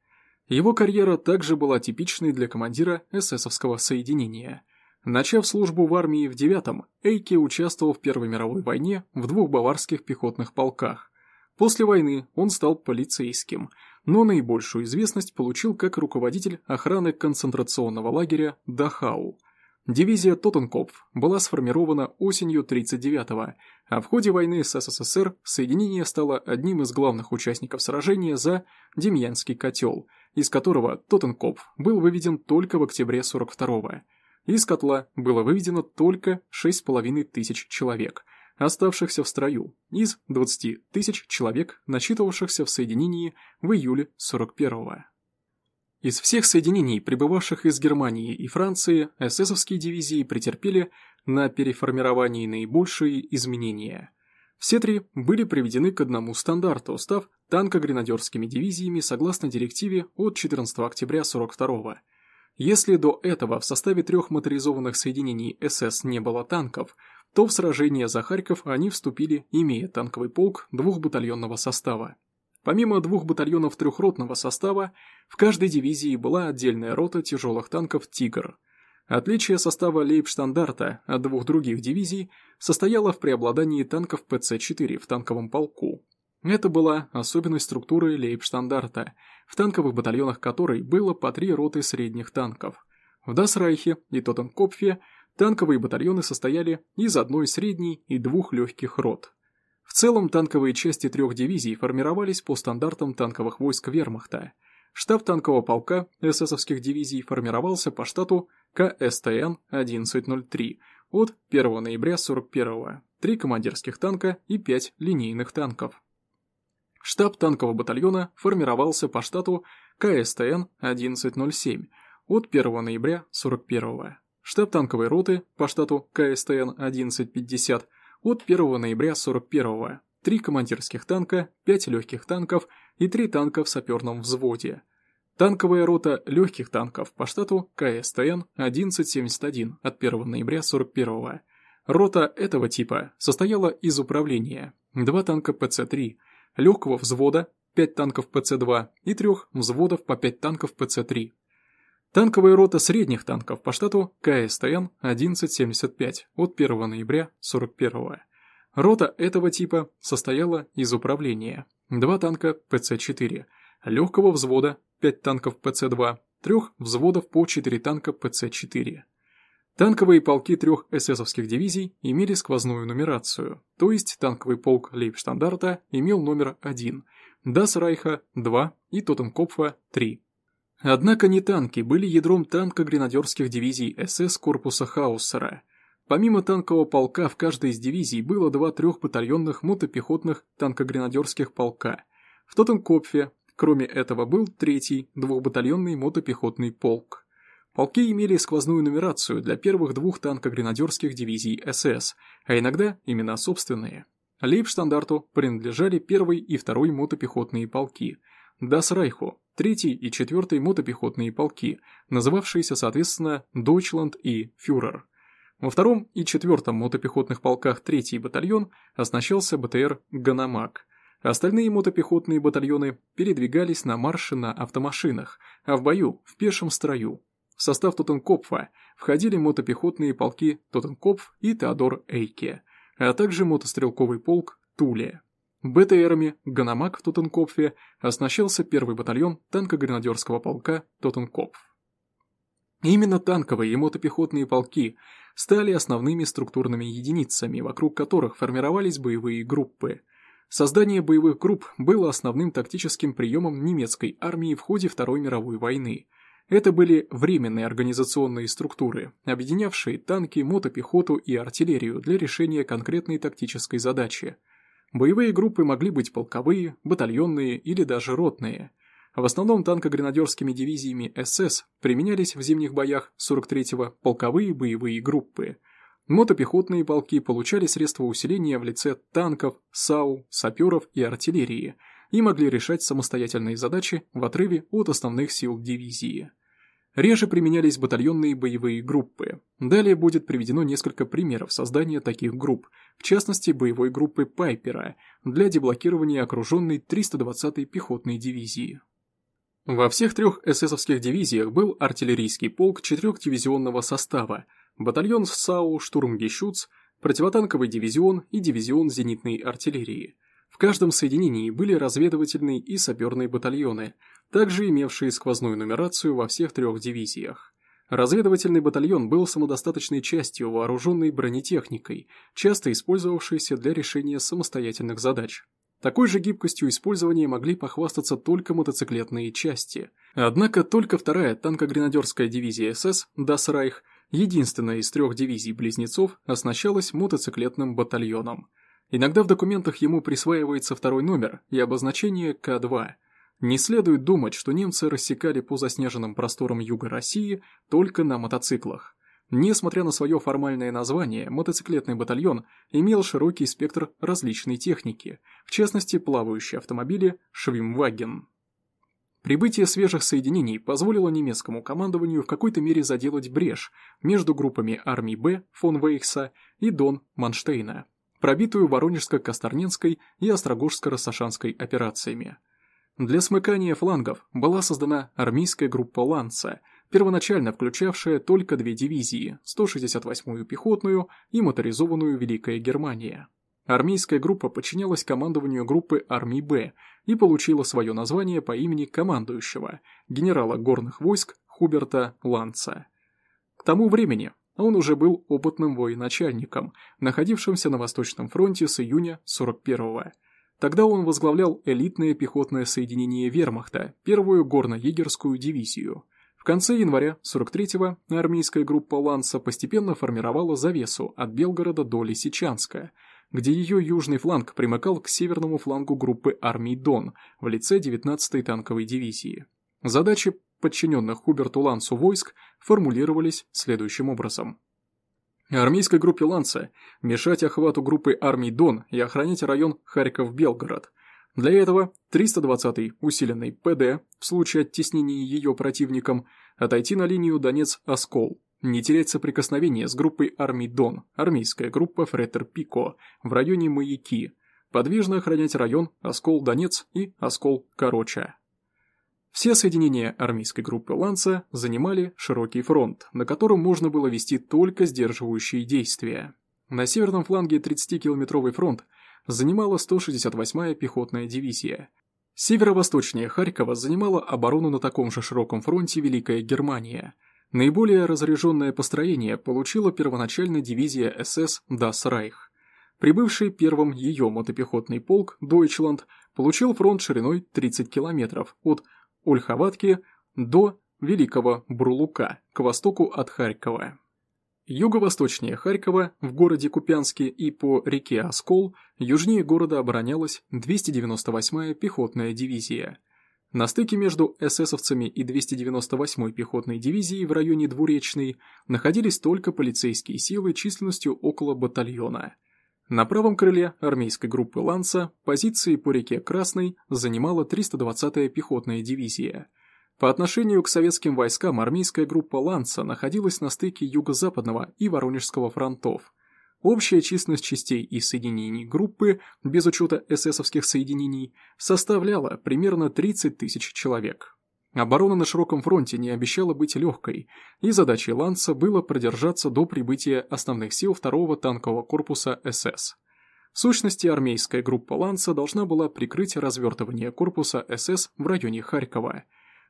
Его карьера также была типичной для командира эсэсовского соединения. Начав службу в армии в 9-м, Эйке участвовал в Первой мировой войне в двух баварских пехотных полках. После войны он стал полицейским – но наибольшую известность получил как руководитель охраны концентрационного лагеря Дахау. Дивизия Тоттенкопф была сформирована осенью 1939-го, а в ходе войны с СССР соединение стало одним из главных участников сражения за Демьянский котел, из которого Тоттенкопф был выведен только в октябре 42-го. Из котла было выведено только 6,5 тысяч человек – оставшихся в строю, из 20 тысяч человек, насчитывавшихся в соединении в июле 41-го. Из всех соединений, прибывавших из Германии и Франции, эсэсовские дивизии претерпели на переформировании наибольшие изменения. Все три были приведены к одному стандарту, став танко-гренадерскими дивизиями согласно директиве от 14 октября 42 -го. Если до этого в составе трех моторизованных соединений СС не было танков, то в сражение за Харьков они вступили, имея танковый полк двухбатальонного состава. Помимо двух батальонов трехротного состава, в каждой дивизии была отдельная рота тяжелых танков «Тигр». Отличие состава лейбштандарта от двух других дивизий состояло в преобладании танков ПЦ-4 в танковом полку. Это была особенность структуры лейбштандарта, в танковых батальонах которой было по три роты средних танков. В Дасрайхе и Тоттенкопфе Танковые батальоны состояли из одной средней и двух легких рот. Целом танковые части трех дивизий формировались по стандартам танковых войск вермахта. Штаб танкового полка эсэсовских дивизий формировался по штату КСТН-1103 от 1 ноября 41 -го. Три командирских танка и пять линейных танков. Штаб танкового батальона формировался по штату КСТН-1107 от 1 ноября 41 -го штаб танковой роты по штату КСТН-1150 от 1 ноября 41-го, три командирских танка, 5 легких танков и 3 танка в саперном взводе. Танковая рота легких танков по штату КСТН-1171 от 1 ноября 41-го. Рота этого типа состояла из управления, 2 танка ПЦ-3, легкого взвода, 5 танков ПЦ-2 и 3 взводов по 5 танков ПЦ-3. Танковая рота средних танков по штату КСТН-1175 от 1 ноября 41 -го. Рота этого типа состояла из управления. Два танка ПЦ-4, легкого взвода, 5 танков ПЦ-2, трех взводов по 4 танка ПЦ-4. Танковые полки трех эсэсовских дивизий имели сквозную нумерацию, то есть танковый полк Лейбштандарта имел номер 1, Дасрайха 2 и Тоттенкопфа 3. Однако не танки были ядром танко-гренадерских дивизий СС корпуса Хауссера. Помимо танкового полка в каждой из дивизий было два трехбатальонных мотопехотных танко-гренадерских полка. В Тоттенкопфе, кроме этого, был третий двухбатальонный мотопехотный полк. Полки имели сквозную нумерацию для первых двух танко-гренадерских дивизий СС, а иногда имена собственные. Лейбштандарту принадлежали 1 и 2 мотопехотные полки, Дас Райху – 3 и 4 мотопехотные полки, называвшиеся соответственно Deutschland и Фюрер. Во втором и четвертом мотопехотных полках 3 батальон оснащался БТР «Ганомаг», Остальные мотопехотные батальоны передвигались на марше на автомашинах, а в бою – в пешем строю. В состав Тотенкопфа входили мотопехотные полки Тотенкопф и Теодор Эйке, а также мотострелковый полк Туле. БТРами Ганомаг в Тотенкопфе оснащался первый батальон танкогренадерского полка Тотенкопф. Именно танковые и мотопехотные полки стали основными структурными единицами, вокруг которых формировались боевые группы – Создание боевых групп было основным тактическим приемом немецкой армии в ходе Второй мировой войны. Это были временные организационные структуры, объединявшие танки, мотопехоту и артиллерию для решения конкретной тактической задачи. Боевые группы могли быть полковые, батальонные или даже ротные. В основном танкогренадерскими дивизиями СС применялись в зимних боях 43-го полковые боевые группы – Мотопехотные полки получали средства усиления в лице танков, САУ, саперов и артиллерии и могли решать самостоятельные задачи в отрыве от основных сил дивизии. Реже применялись батальонные боевые группы. Далее будет приведено несколько примеров создания таких групп, в частности боевой группы Пайпера для деблокирования окруженной 320-й пехотной дивизии. Во всех трех эсэсовских дивизиях был артиллерийский полк четырехдивизионного состава, батальон САУ «Штурмгещуц», противотанковый дивизион и дивизион зенитной артиллерии. В каждом соединении были разведывательные и саперные батальоны, также имевшие сквозную нумерацию во всех трех дивизиях. Разведывательный батальон был самодостаточной частью, вооруженной бронетехникой, часто использовавшейся для решения самостоятельных задач. Такой же гибкостью использования могли похвастаться только мотоциклетные части. Однако только вторая танкогренадерская дивизия СС «Das Reich» единственная из трех дивизий-близнецов, оснащалась мотоциклетным батальоном. Иногда в документах ему присваивается второй номер и обозначение К2. Не следует думать, что немцы рассекали по заснеженным просторам юга России только на мотоциклах. Несмотря на свое формальное название, мотоциклетный батальон имел широкий спектр различной техники, в частности плавающие автомобили «Швимваген». Прибытие свежих соединений позволило немецкому командованию в какой-то мере заделать брешь между группами армий Б фон Вейхса и Дон Манштейна, пробитую Воронежско-Косторненской и Острогожско-Рассашанской операциями. Для смыкания флангов была создана армейская группа «Ланца», первоначально включавшая только две дивизии – 168-ю пехотную и моторизованную Великая Германия. Армейская группа подчинялась командованию группы армий Б и получила свое название по имени командующего, генерала горных войск Хуберта Ланца. К тому времени он уже был опытным военачальником, находившимся на Восточном фронте с июня 41-го. Тогда он возглавлял элитное пехотное соединение вермахта, первую горно-егерскую дивизию. В конце января 43-го армейская группа Ланца постепенно формировала завесу от Белгорода до Лисичанска – где ее южный фланг примыкал к северному флангу группы армий Дон в лице 19-й танковой дивизии. Задачи подчиненных Хуберту Лансу войск формулировались следующим образом. Армейской группе Ланца мешать охвату группы армий Дон и охранять район Харьков-Белгород. Для этого 320-й усиленный ПД в случае оттеснения ее противником отойти на линию Донец-Оскол не терять соприкосновение с группой армий Дон, армейская группа Фретер-Пико в районе Маяки, подвижно охранять район Оскол-Донец и Оскол-Короча. Все соединения армейской группы Ланца занимали широкий фронт, на котором можно было вести только сдерживающие действия. На северном фланге 30-километровый фронт занимала 168-я пехотная дивизия. Северо-восточнее Харькова занимала оборону на таком же широком фронте Великая Германия – Наиболее разряженное построение получила первоначально дивизия СС «Das Reich». Прибывший первым ее мотопехотный полк «Дойчланд» получил фронт шириной 30 километров от Ольховатки до Великого Бурлука к востоку от Харькова. Юго-восточнее Харькова, в городе Купянске и по реке Оскол, южнее города оборонялась 298-я пехотная дивизия – на стыке между эсэсовцами и 298-й пехотной дивизией в районе Двуречной находились только полицейские силы численностью около батальона. На правом крыле армейской группы «Ланца» позиции по реке Красной занимала 320-я пехотная дивизия. По отношению к советским войскам армейская группа «Ланца» находилась на стыке Юго-Западного и Воронежского фронтов. Общая численность частей и соединений группы, без учета эсэсовских соединений, составляла примерно 30 тысяч человек. Оборона на широком фронте не обещала быть легкой, и задачей Ланца было продержаться до прибытия основных сил второго танкового корпуса СС. В сущности, армейская группа Ланца должна была прикрыть развертывание корпуса СС в районе Харькова.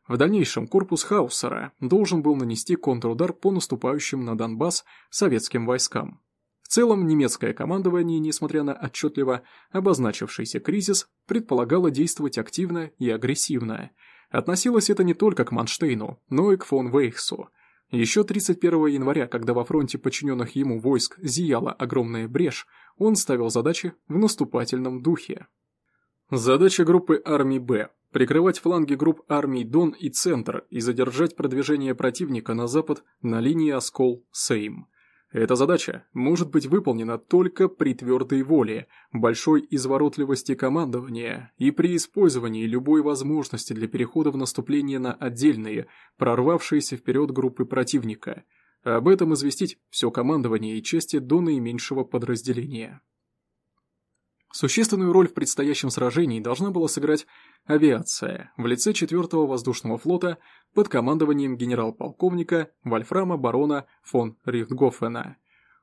В дальнейшем корпус Хаусера должен был нанести контрудар по наступающим на Донбасс советским войскам. В целом, немецкое командование, несмотря на отчетливо обозначившийся кризис, предполагало действовать активно и агрессивно – Относилось это не только к Манштейну, но и к фон Вейхсу. Еще 31 января, когда во фронте подчиненных ему войск зияла огромная брешь, он ставил задачи в наступательном духе. Задача группы армий «Б» – прикрывать фланги групп армий «Дон» и «Центр» и задержать продвижение противника на запад на линии Оскол-Сейм. Эта задача может быть выполнена только при твердой воле, большой изворотливости командования и при использовании любой возможности для перехода в наступление на отдельные, прорвавшиеся вперед группы противника. Об этом известить все командование и части до наименьшего подразделения. Существенную роль в предстоящем сражении должна была сыграть авиация в лице 4-го воздушного флота под командованием генерал-полковника Вольфрама барона фон Рихтгофена.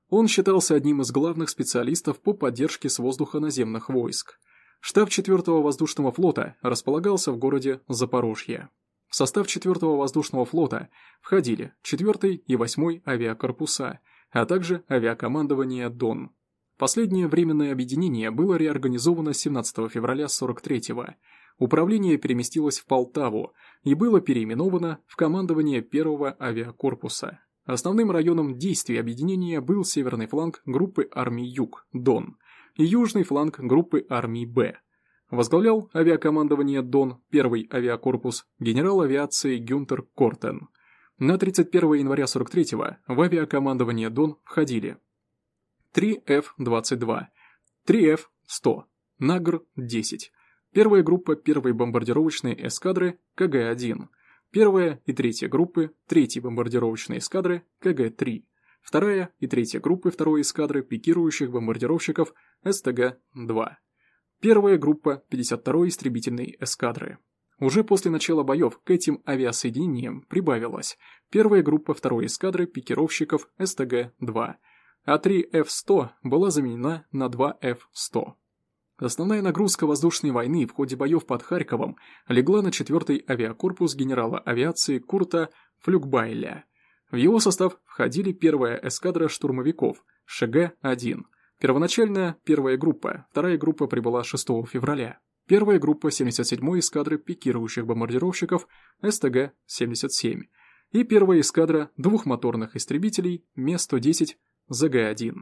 Он считался одним из главных специалистов по поддержке с воздуха наземных войск. Штаб 4-го воздушного флота располагался в городе Запорожье. В состав 4-го воздушного флота входили 4 и 8 авиакорпуса, а также авиакомандование «Дон». Последнее временное объединение было реорганизовано 17 февраля 43-го. Управление переместилось в Полтаву и было переименовано в командование первого авиакорпуса. Основным районом действий объединения был северный фланг группы армий Юг, Дон, и южный фланг группы армий Б. Возглавлял авиакомандование Дон, первый авиакорпус, генерал авиации Гюнтер Кортен. На 31 января 43-го в авиакомандование Дон входили 3F-22, 3F-100, Нагр-10, первая группа первой бомбардировочной эскадры КГ-1, первая и третья группы третьей бомбардировочной эскадры КГ-3, вторая и третья группы второй эскадры пикирующих бомбардировщиков СТГ-2, первая группа 52-й истребительной эскадры. Уже после начала боев к этим авиасоединениям прибавилась первая группа второй эскадры пикировщиков СТГ-2, а 3F-100 была заменена на 2F-100. Основная нагрузка воздушной войны в ходе боев под Харьковом легла на 4-й авиакорпус генерала авиации Курта Флюгбайля. В его состав входили первая эскадра штурмовиков ШГ-1, первоначальная первая группа, вторая группа прибыла 6 февраля, первая группа 77-й эскадры пикирующих бомбардировщиков СТГ-77 и первая эскадра двухмоторных истребителей Ме-110 ЗГ-1.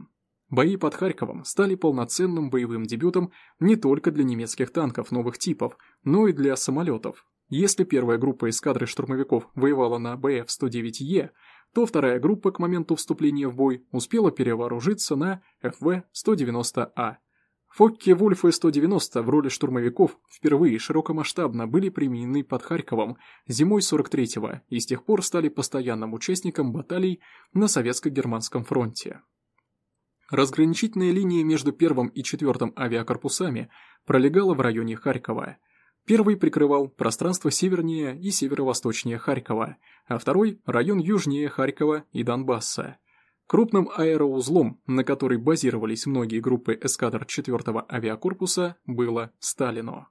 Бои под Харьковом стали полноценным боевым дебютом не только для немецких танков новых типов, но и для самолетов. Если первая группа эскадры штурмовиков воевала на БФ-109Е, то вторая группа к моменту вступления в бой успела перевооружиться на ФВ-190А. Фокке Вульфы 190 в роли штурмовиков впервые широкомасштабно были применены под Харьковом зимой 43-го и с тех пор стали постоянным участником баталий на Советско-Германском фронте. Разграничительная линия между первым и четвертым авиакорпусами пролегала в районе Харькова. Первый прикрывал пространство севернее и северо-восточнее Харькова, а второй – район южнее Харькова и Донбасса. Крупным аэроузлом, на который базировались многие группы эскадр 4-го авиакорпуса, было Сталино.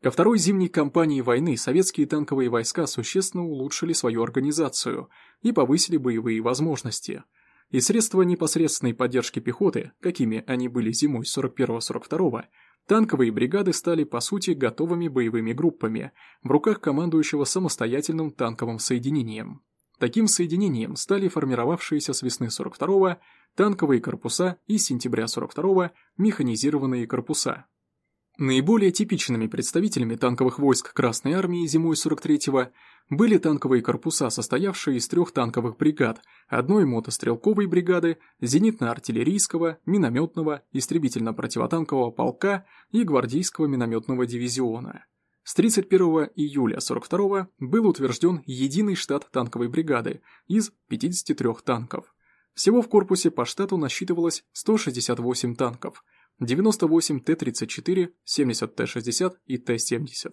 Ко второй зимней кампании войны советские танковые войска существенно улучшили свою организацию и повысили боевые возможности. И средства непосредственной поддержки пехоты, какими они были зимой 41-42, танковые бригады стали по сути готовыми боевыми группами в руках командующего самостоятельным танковым соединением. Таким соединением стали формировавшиеся с весны 42-го танковые корпуса и с сентября 42-го механизированные корпуса. Наиболее типичными представителями танковых войск Красной Армии зимой 43-го были танковые корпуса, состоявшие из трех танковых бригад, одной мотострелковой бригады, зенитно-артиллерийского, минометного, истребительно-противотанкового полка и гвардейского минометного дивизиона. С 31 июля 42 был утвержден единый штат танковой бригады из 53 танков. Всего в корпусе по штату насчитывалось 168 танков – 98 Т-34, 70 Т-60 и Т-70.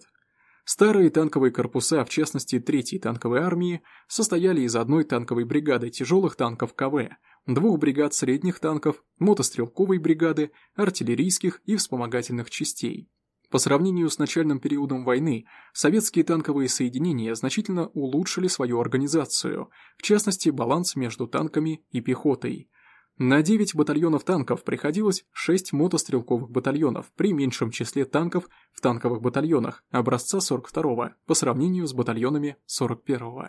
Старые танковые корпуса, в частности 3-й танковой армии, состояли из одной танковой бригады тяжелых танков КВ, двух бригад средних танков, мотострелковой бригады, артиллерийских и вспомогательных частей. По сравнению с начальным периодом войны, советские танковые соединения значительно улучшили свою организацию, в частности баланс между танками и пехотой – на 9 батальонов танков приходилось 6 мотострелковых батальонов при меньшем числе танков в танковых батальонах образца 42-го по сравнению с батальонами 41-го.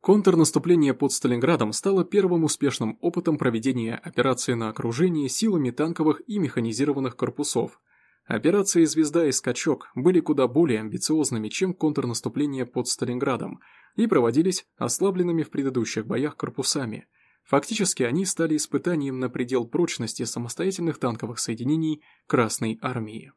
Контрнаступление под Сталинградом стало первым успешным опытом проведения операции на окружение силами танковых и механизированных корпусов. Операции «Звезда» и «Скачок» были куда более амбициозными, чем контрнаступление под Сталинградом, и проводились ослабленными в предыдущих боях корпусами – Фактически они стали испытанием на предел прочности самостоятельных танковых соединений Красной Армии.